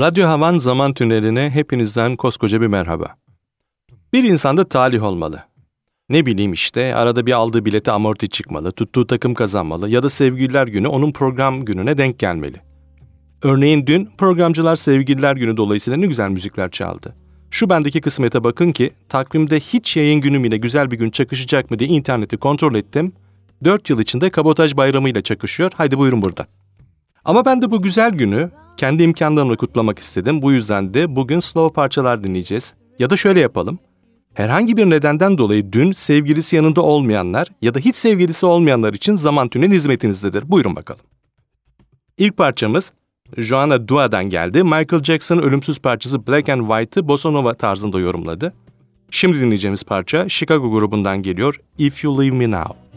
Radyo Havan Zaman Tüneli'ne hepinizden koskoca bir merhaba. Bir insanda talih olmalı. Ne bileyim işte arada bir aldığı bileti amorti çıkmalı, tuttuğu takım kazanmalı ya da sevgililer günü onun program gününe denk gelmeli. Örneğin dün programcılar sevgililer günü dolayısıyla ne güzel müzikler çaldı. Şu bendeki kısmete bakın ki takvimde hiç yayın günüm ile güzel bir gün çakışacak mı diye interneti kontrol ettim. 4 yıl içinde kabotaj bayramıyla çakışıyor. Haydi buyurun burada. Ama ben de bu güzel günü kendi imkanlarımla kutlamak istedim. Bu yüzden de bugün slow parçalar dinleyeceğiz. Ya da şöyle yapalım. Herhangi bir nedenden dolayı dün sevgilisi yanında olmayanlar ya da hiç sevgilisi olmayanlar için zaman tünel hizmetinizdedir. Buyurun bakalım. İlk parçamız Joanna Dua'dan geldi. Michael Jackson'ın ölümsüz parçası Black and White'ı bossa nova tarzında yorumladı. Şimdi dinleyeceğimiz parça Chicago grubundan geliyor. If You Leave Me Now.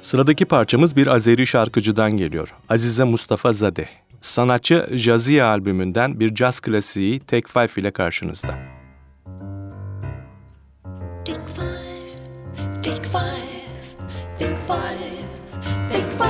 Sıradaki parçamız bir Azeri şarkıcıdan geliyor. Azize Mustafa Zadeh. Sanatçı Jaziye albümünden bir caz klasiği Take Five ile karşınızda. Take five, take five, take five, take five.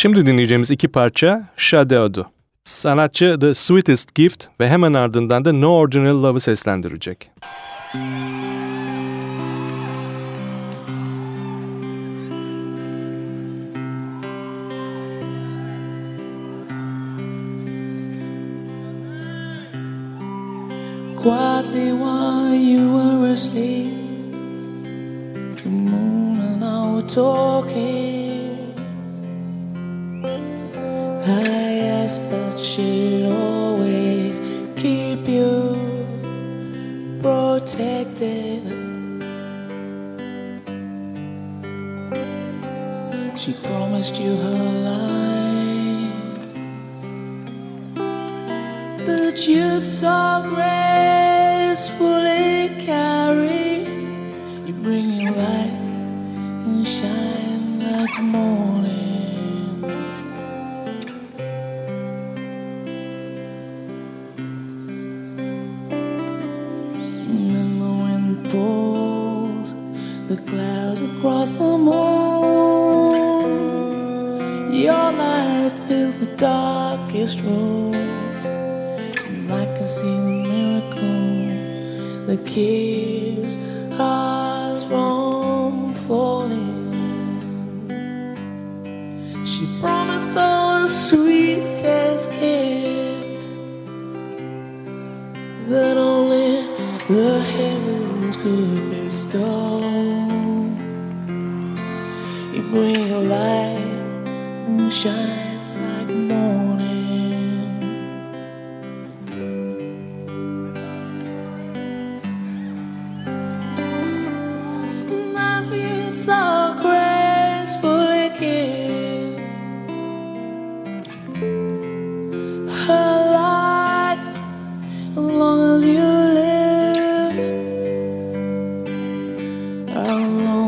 Şimdi dinleyeceğimiz iki parça Shadow. Sanatçı The Sweetest Gift ve hemen ardından da No Ordinary Love'ı seslendirecek. Quietly while you were asleep, to moon and I were talking. that should always keep you protected. She promised you her life that you saw red. alone.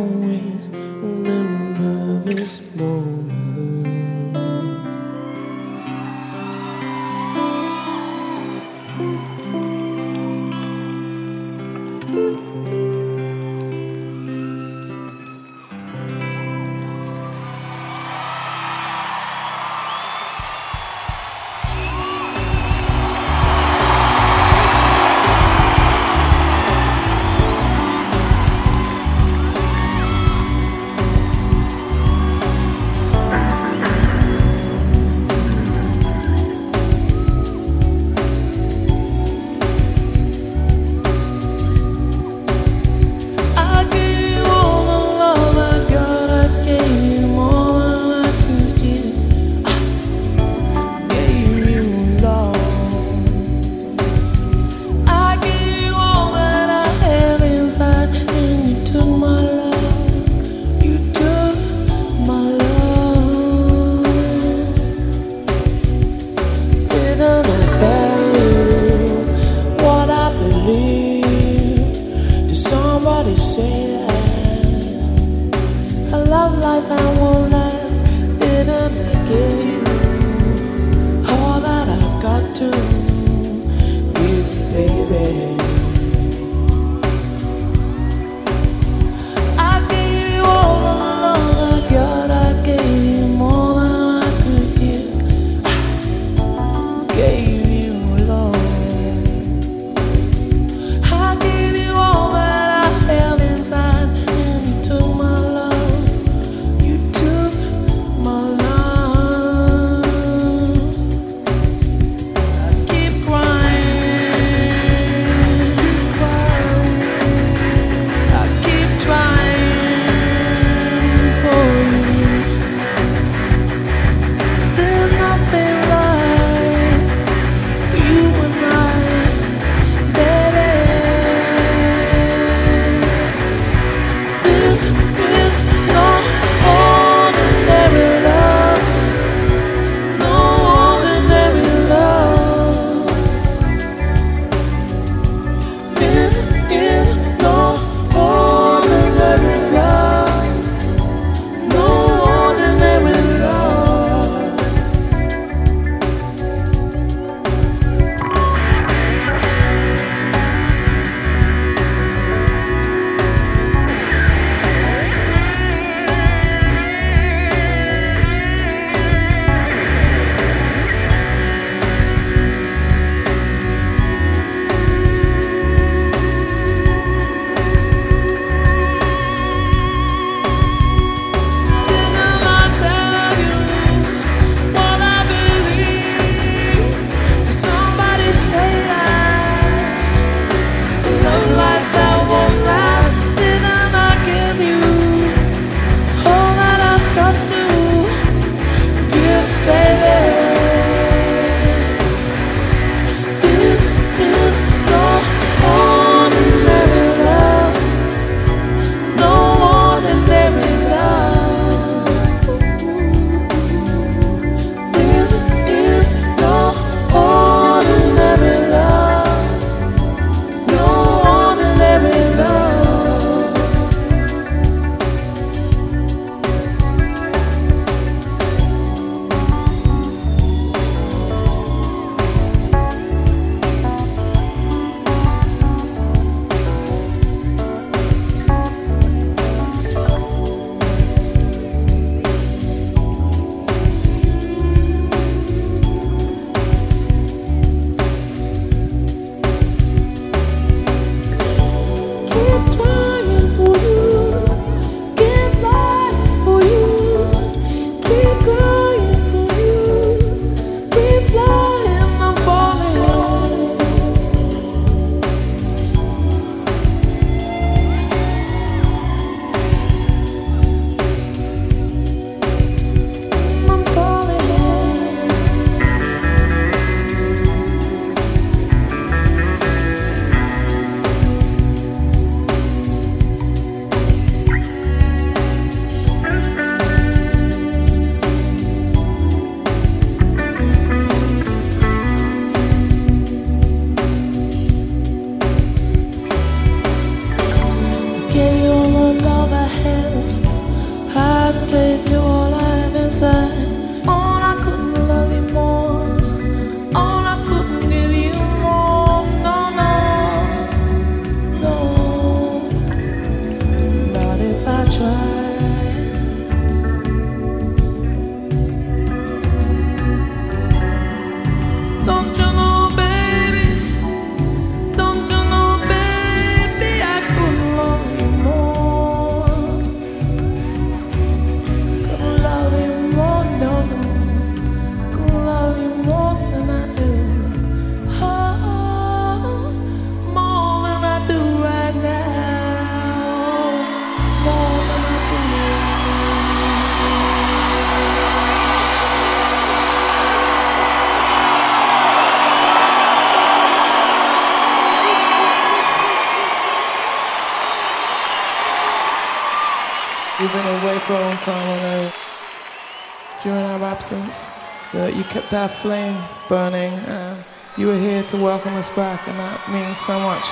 Kept that flame burning, and you were here to welcome us back, and that means so much.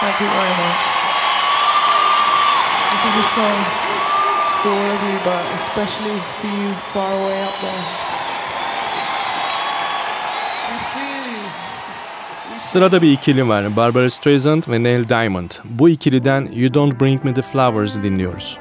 Thank you very much. This is a song for all of you, but especially for you far away up there. Sırada bir ikili var. Barbra Streisand ve Neil Diamond. Bu ikiliden You Don't Bring Me The Flowers dinliyoruz.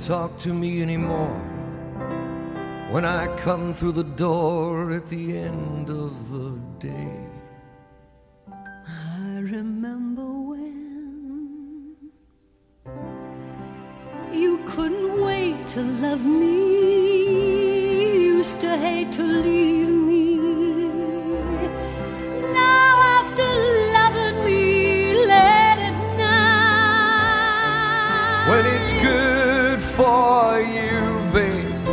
Talk to me anymore when I come through the door at the end of the day. I remember when you couldn't wait to love me. Used to hate to leave me. Now after loving me late at night. When it's good for you, babe,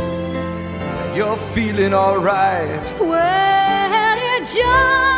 and you're feeling alright. Well, you just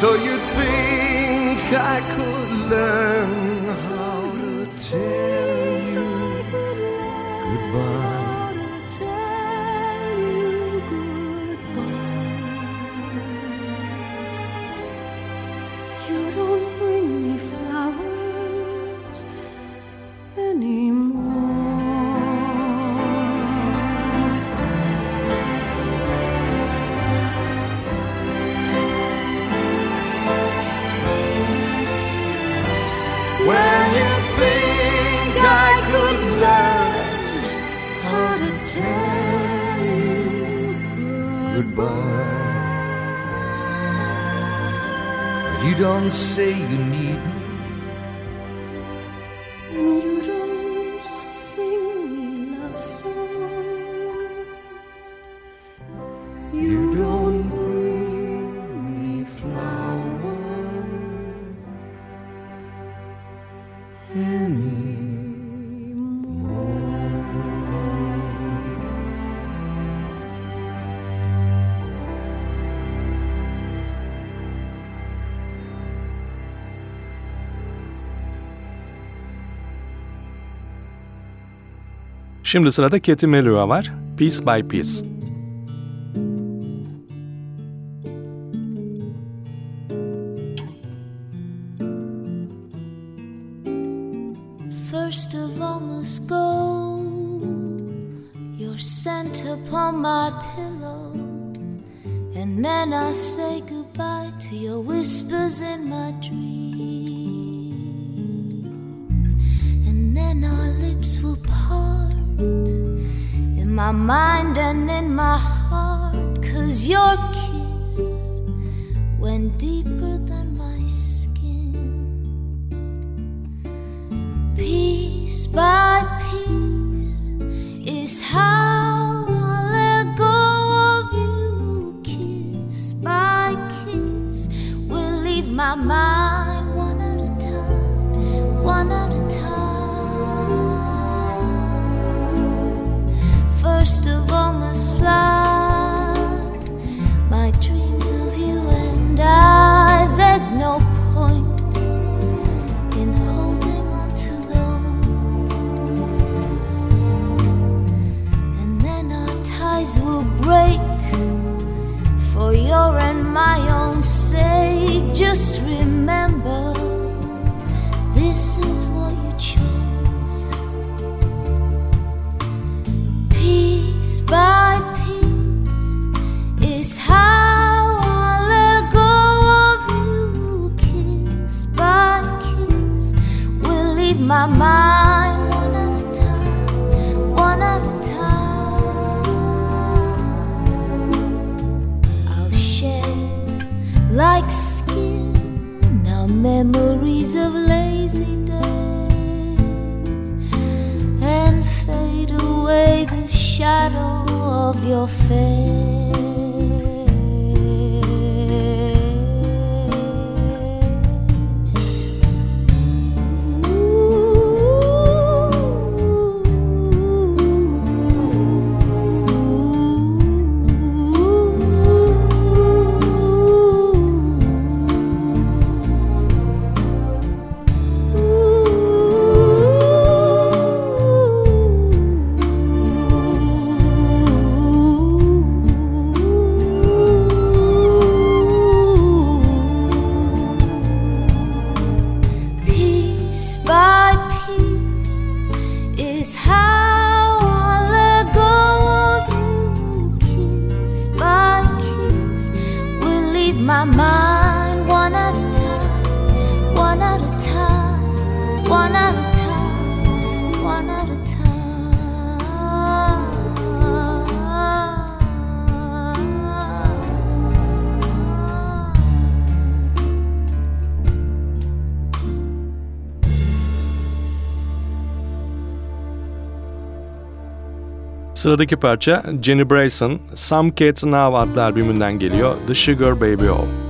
So you think I could learn how to tell don't say you need Şimdi sırada Katie Melua var. Piece by Piece. ties will break for your and my own sake. Just remember, this is what you chose. Piece by piece is how I let go of you. Kiss by kiss will leave my mind. of lazy days and fade away the shadow of your face. Sıradaki parça Jenny Brayson, Some Cats Now adlı albümünden geliyor. The Sugar Baby O.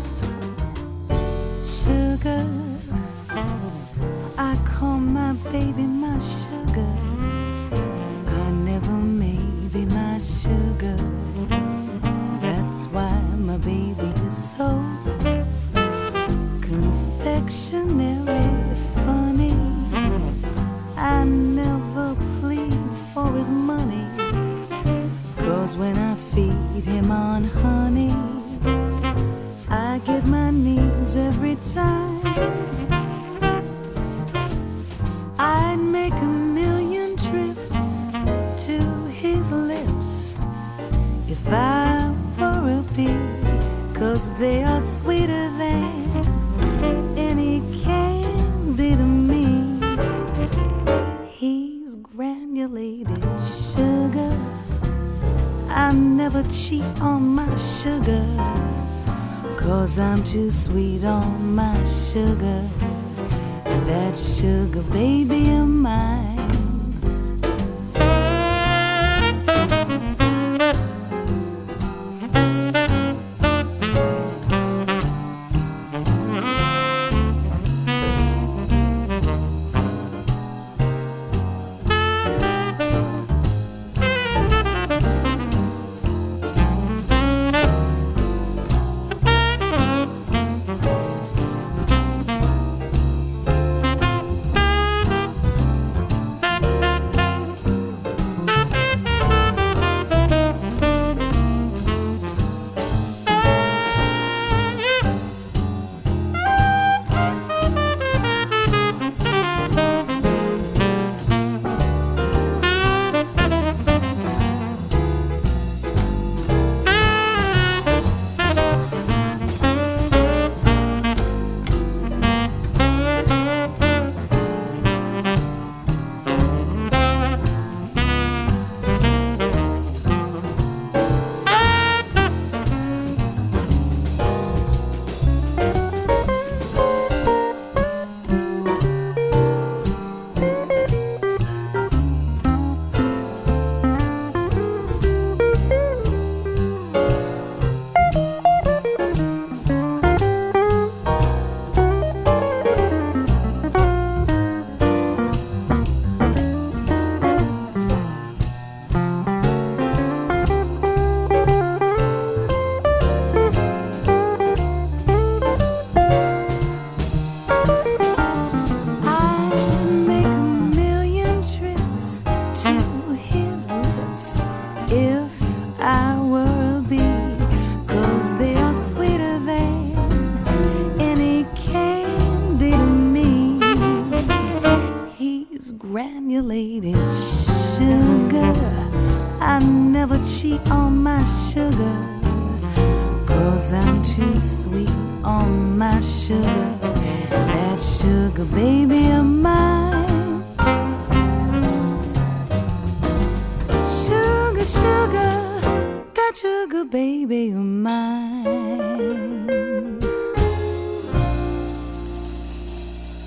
baby of mine.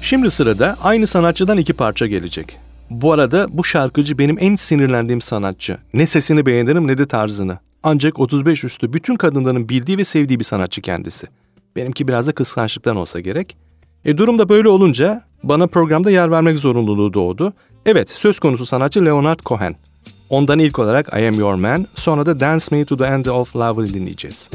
Şimdi sırada aynı sanatçıdan iki parça gelecek. Bu arada bu şarkıcı benim en sinirlendiğim sanatçı. Ne sesini beğenirim ne de tarzını. Ancak 35 üstü bütün kadınların bildiği ve sevdiği bir sanatçı kendisi. Benimki biraz da kıskançlıktan olsa gerek. E durum da böyle olunca bana programda yer vermek zorunluluğu doğdu. Evet söz konusu sanatçı Leonard Cohen. Ondan ilk olarak I Am Your Man, sonra da Dance Me to the End of Love'ı dinleyeceğiz.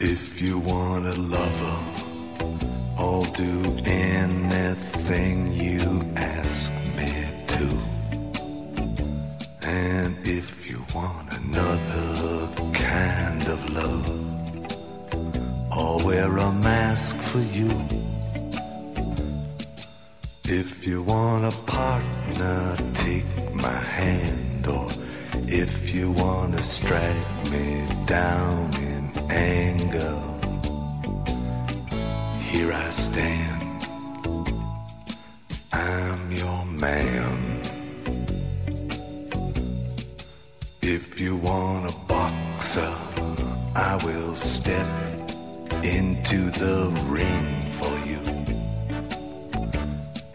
If you want a lover, I'll do anything another kind of love, I'll wear a mask for you. If you want a partner, take my hand, or if you want to strike me down in anger, here I stand. I'm your man. If you want a boxer, I will step into the ring for you.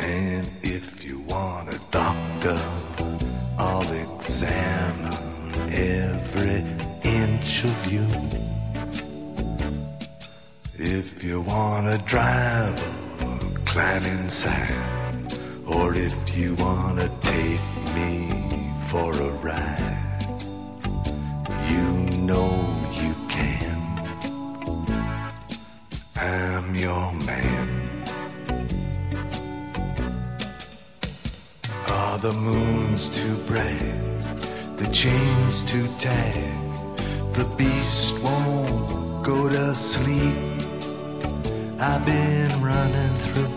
And if you want a doctor, I'll examine every inch of you. If you want a driver, climb inside. Or if you want to take me for a ride, your man. Are the moons too bright? The chains too tight? The beast won't go to sleep. I've been running through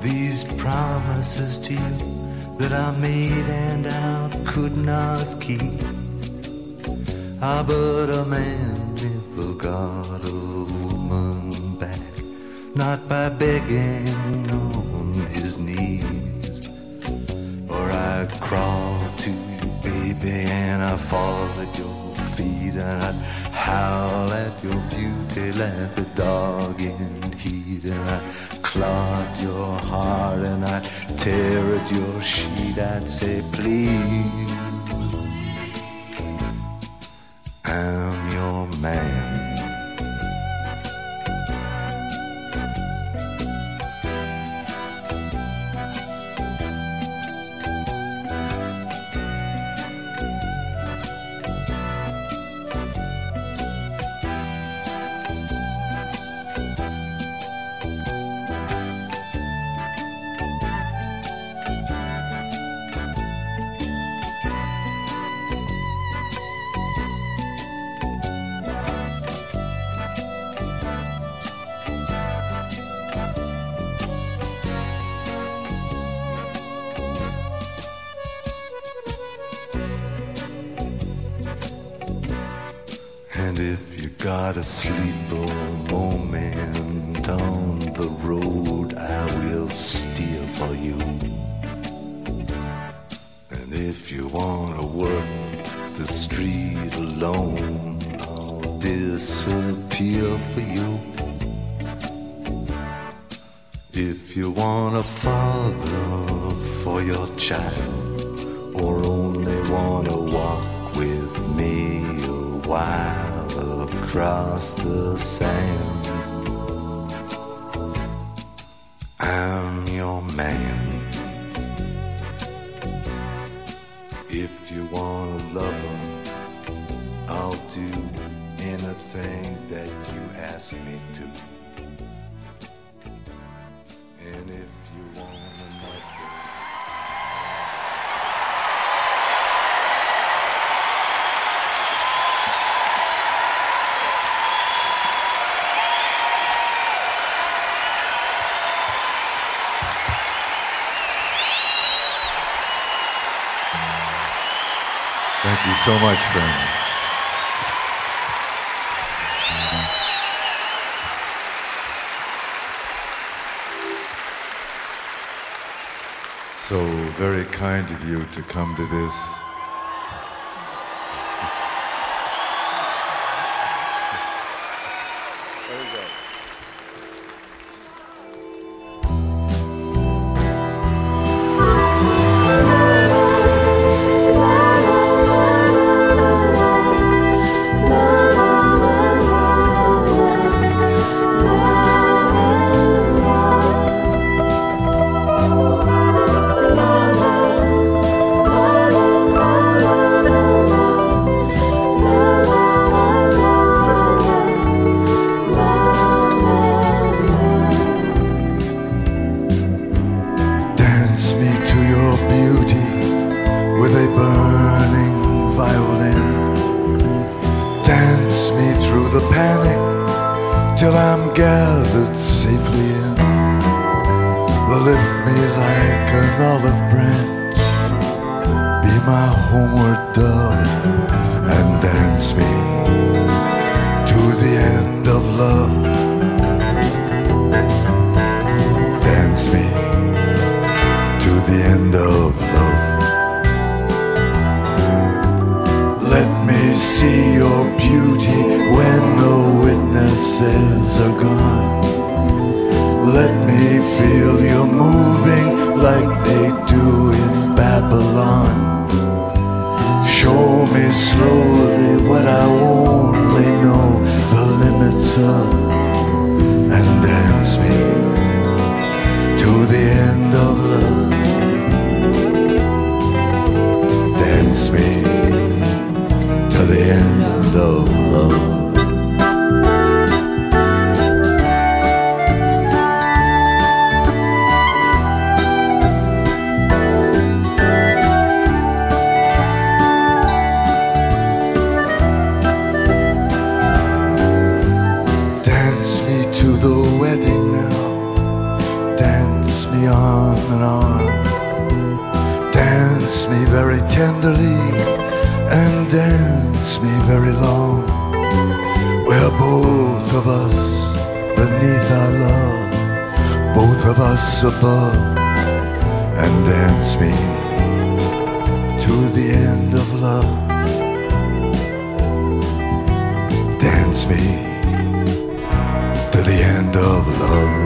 these promises to you that I made and I could not keep. Ah, but a man never got not by begging on his knees. Or I'd crawl to you, baby, and I'd fall at your feet, and I'd howl at your beauty like a dog in heat, and I'd clog your heart, and I'd tear at your sheet. I'd say, please, And if you gotta sleep a moment on the road, I will steer for you. And if you wanna work the street alone, I'll disappear for you. If you want a father for your child, across the sand, I'm your man. If you want a lover, I'll do anything that you ask me to. So much, friends. So very kind of you to come to this. Me on and on. Dance me very tenderly and dance me very long. We're both of us beneath our love, both of us above, and dance me to the end of love. Dance me to the end of love.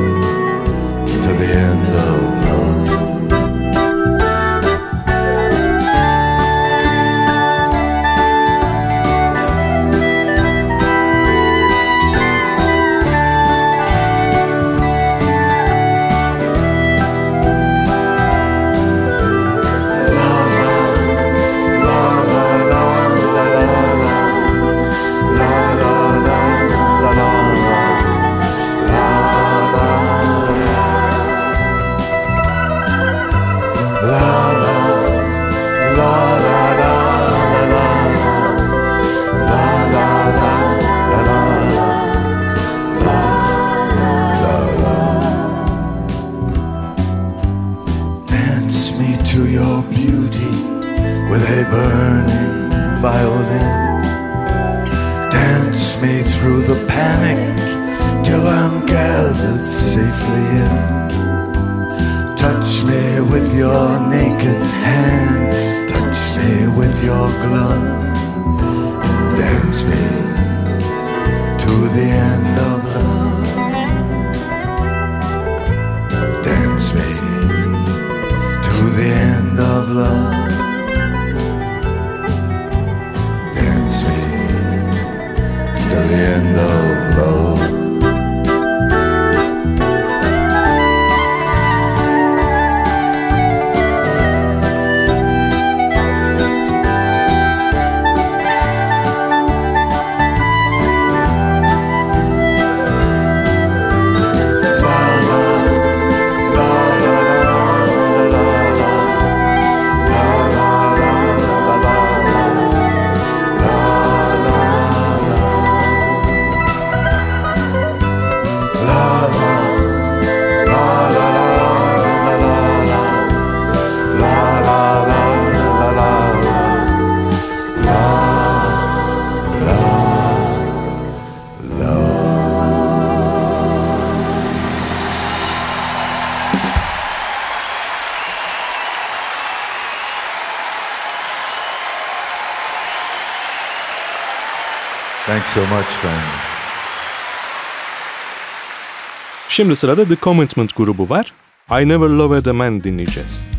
to the end of love. To your beauty with a burning violin. Dance me through the panic till I'm gathered safely in. Touch me with your naked hand, touch me with your glove. Dance me to the end of love. Dance me the end of love. Dance me to the end of love. so much, friend. Şimdi sırada The Commitment grubu var. I Never Loved a Man dinleyeceğiz.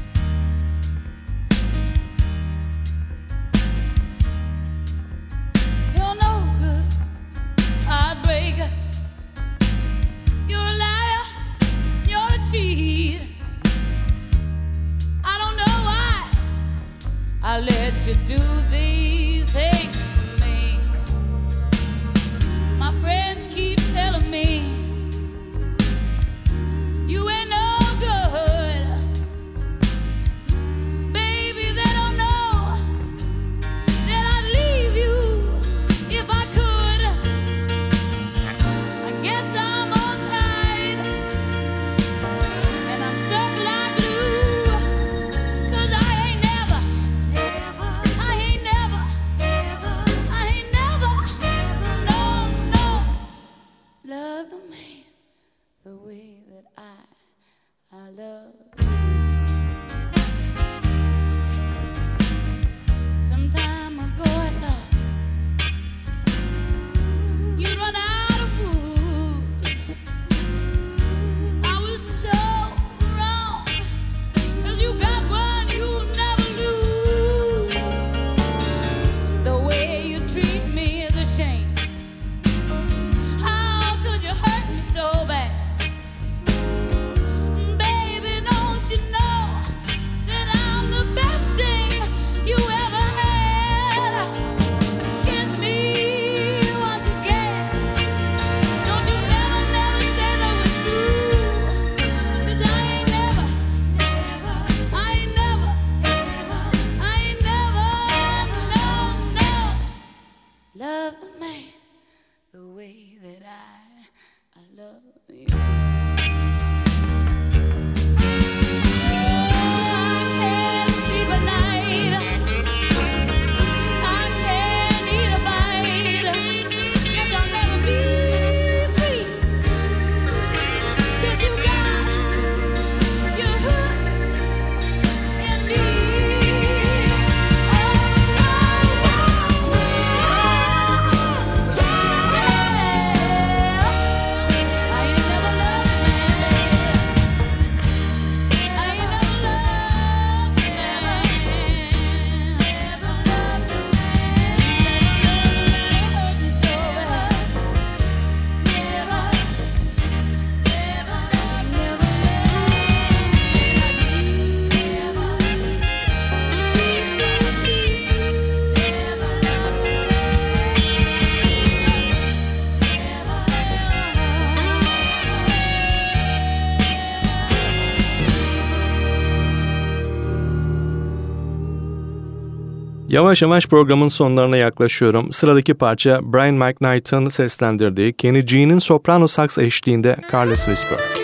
Yavaş yavaş programın sonlarına yaklaşıyorum. Sıradaki parça Brian McKnight'ın seslendirdiği Kenny G'nin soprano saks eşliğinde Careless Whisper.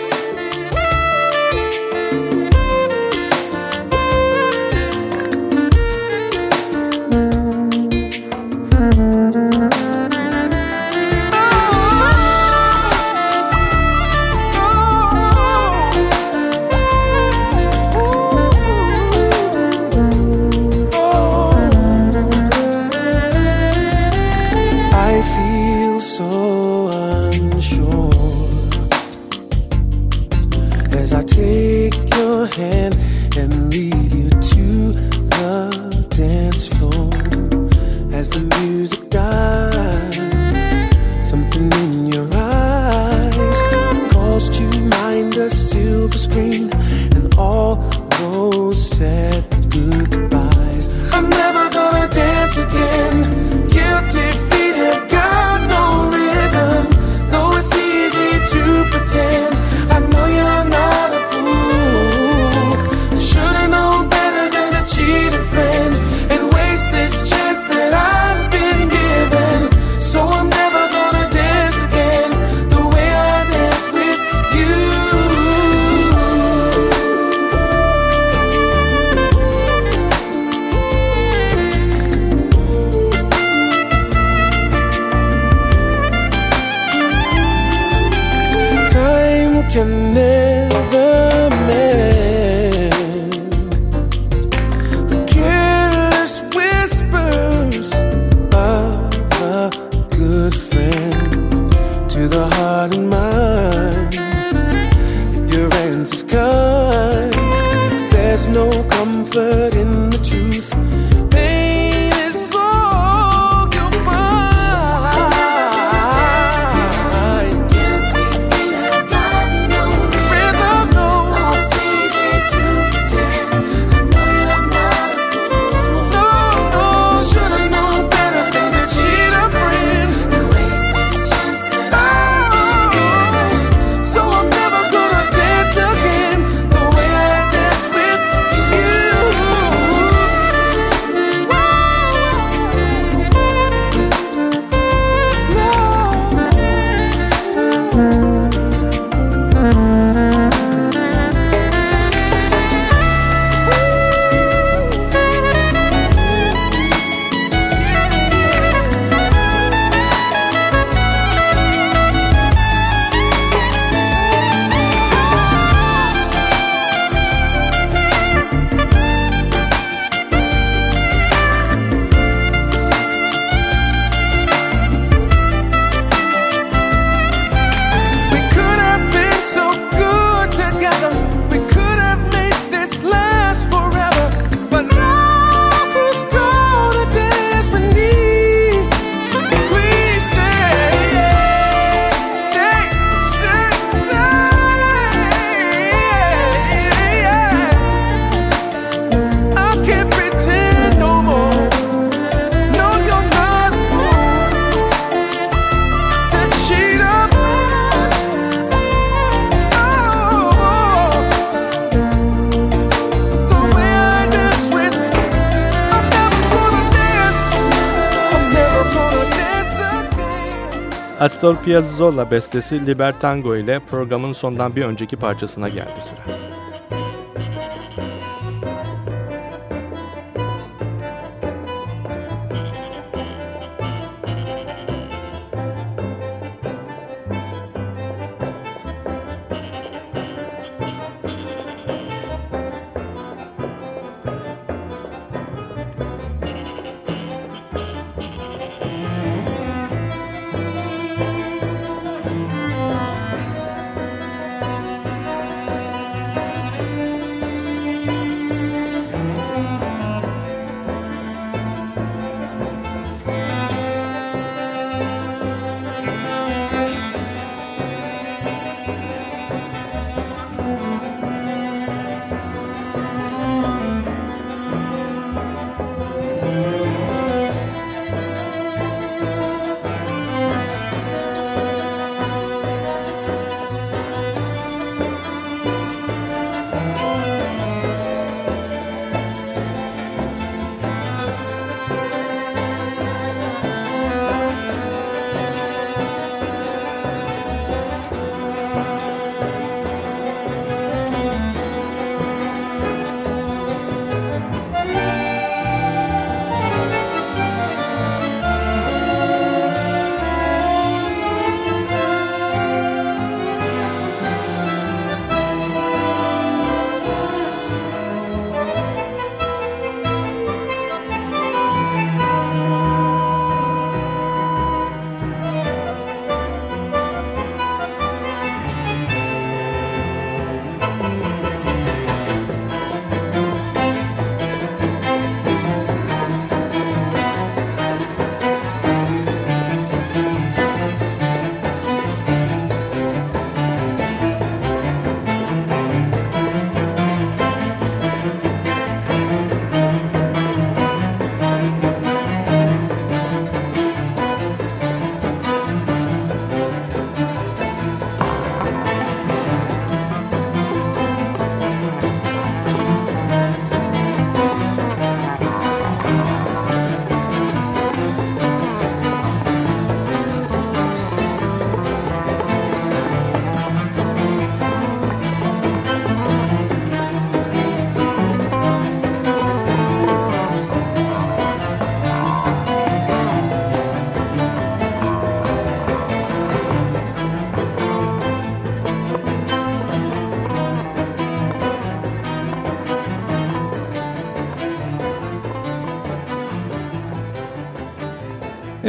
Astor Piazzolla bestesi Libertango ile programın sondan bir önceki parçasına geldi sıra.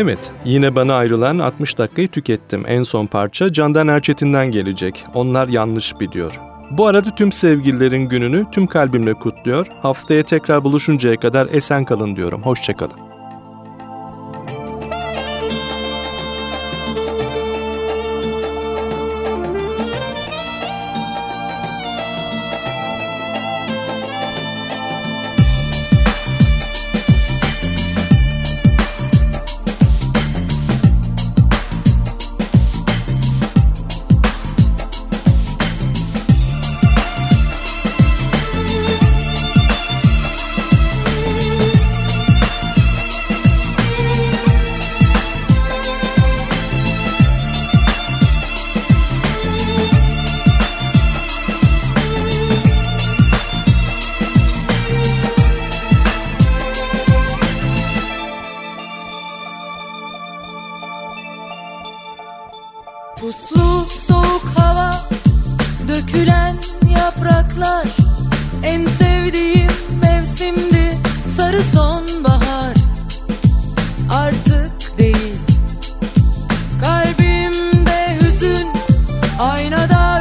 Evet, yine bana ayrılan 60 dakikayı tükettim. En son parça Candan Erçetin'den gelecek. Onlar yanlış biliyor. Bu arada tüm sevgililerin gününü tüm kalbimle kutluyor. Haftaya tekrar buluşuncaya kadar esen kalın diyorum. Hoşçakalın.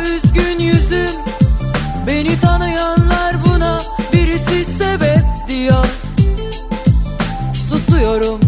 Üzgün yüzüm. Beni tanıyanlar buna Birisi sebep diyor. Susuyorum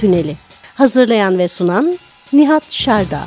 Tüneli. Hazırlayan ve sunan Nihat Şerda.